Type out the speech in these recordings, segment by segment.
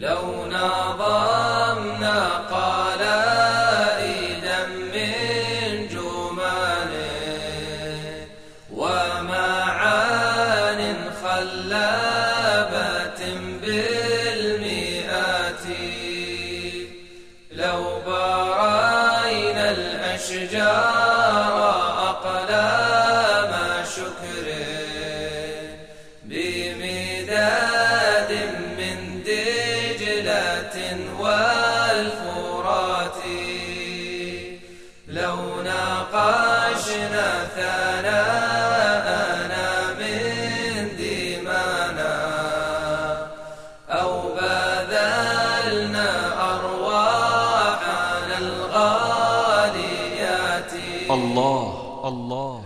لو نظمنا قلائدا من جمال ومعان خلابة بالمئات لو برينا الأشجار والفرات. لو ناقشنا ثناءنا من دمانا أو بذلنا أرواحنا الغاليات. الله الله.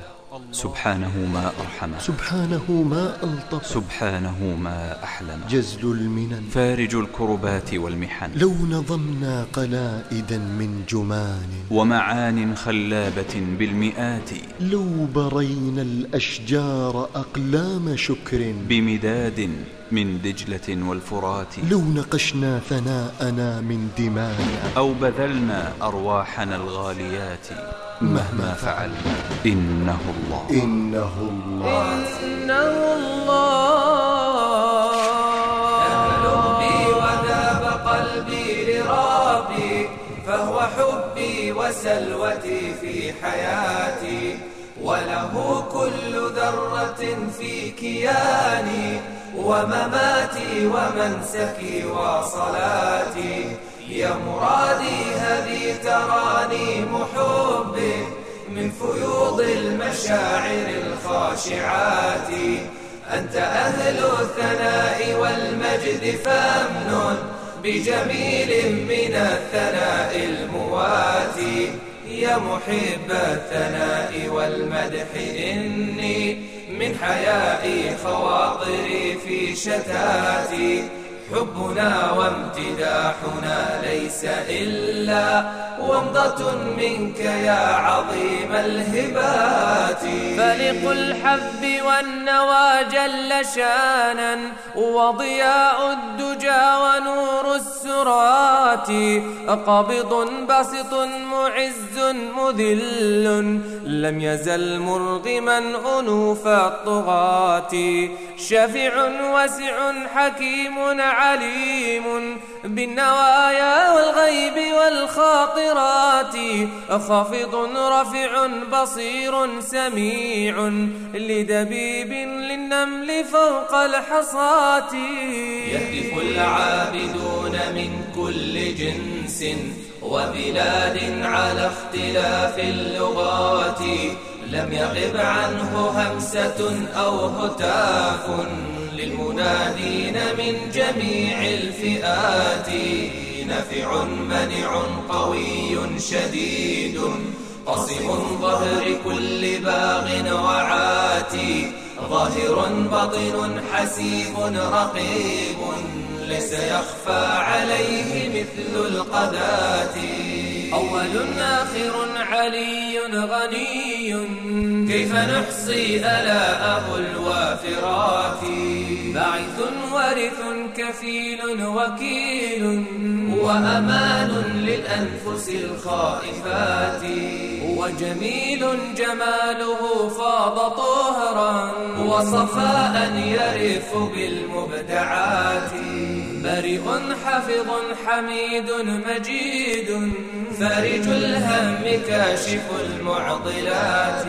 سبحانه ما أرحمه. سبحانه ما ألطف. سبحانه ما أحلم. جزل المنن. فارج الكربات والمحن. لو نظمنا قلائدا من جمان ومعان خلابة بالمئات. لو برينا الأشجار أقلام شكر. بمداد من دجلة والفرات. لو نقشنا ثناءنا من دمانا أو بذلنا أرواحنا الغاليات. مهما فعلنا إنه الله. إنه الله. إنه الله. بي وذاب قلبي لربي فهو حبي وسلوتي في حياتي. وله كل ذرة في كياني ومماتي ومنسكي وصلاتي. يا مرادي هذه تراني محبي من فيوض المشاعر الخاشعات. أنت أهل الثناء والمجد فامنن بجميل من الثناء المواتي يا محب الثناء والمدح إني من حيائي خواطري في شتاتي. حبنا وامتداحنا ليس إلا ومضة منك يا عظيم الهبات. فلق الحب والنوى جل شانا وضياء الدجى ونور السرات. قابض بسط معز مذل لم يزل مرغما أنوف الطغاة. شفيع واسع حكيم عليم بالنوايا والغيب والخاطرات خافض رفع بصير سميع لدبيب للنمل فوق الحصاة. يهتف العابدون من كل جنس وبلاد على اختلاف اللغات. لم يغب عنه همسة أو هتاف للمنادين من جميع الفئات. نفع منع قوي شديد قصم ظهر كل باغ وعاتي ظاهر بطن حسيب رقيب ليس يخفى عليه مثل القذات. أول آخر علي غني. كيف نحصي ألاءه الوافرات؟ باعث ورث كفيل وكيل. وأمان للأنفس الخائفات. وجميل جماله فاض طهرا وصفاء يرف بالمبدعات. برئ حفظ حميد مجيد فارج الهم كاشف المعضلات.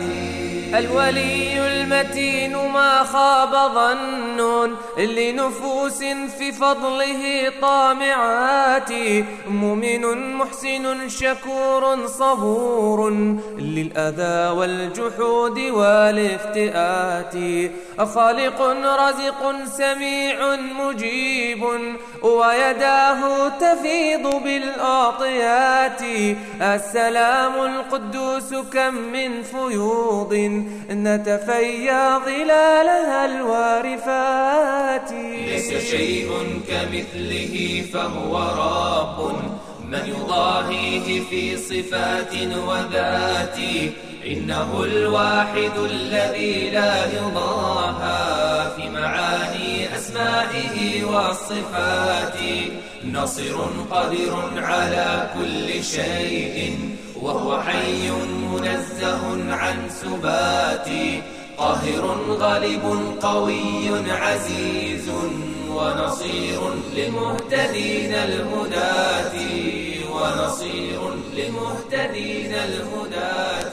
الولي المتين ما خاب ظن لنفوس في فضله طامعات. مؤمن محسن شكور صبور للأذى والجحود والافتئات خالق رزق سميع مجيب ويداه تفيض بالآطيات. السلام القدوس كم من فيوض نتفيا ظلالها الوارفات. ليس شيء كمثله فهو رب من يضاهيه في صفات وذات. إنه الواحد الذي لا يضاهى في معاني أسماء بأسمائه والصفات. نصر قدر على كل شيء وهو حي منزه عن سبات. قاهر غالب قوي عزيز. ونصير للمهتدين الهداة ونصير للمهتدين الهداة